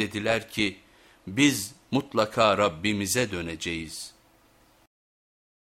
dediler ki biz mutlaka Rabbimize döneceğiz.''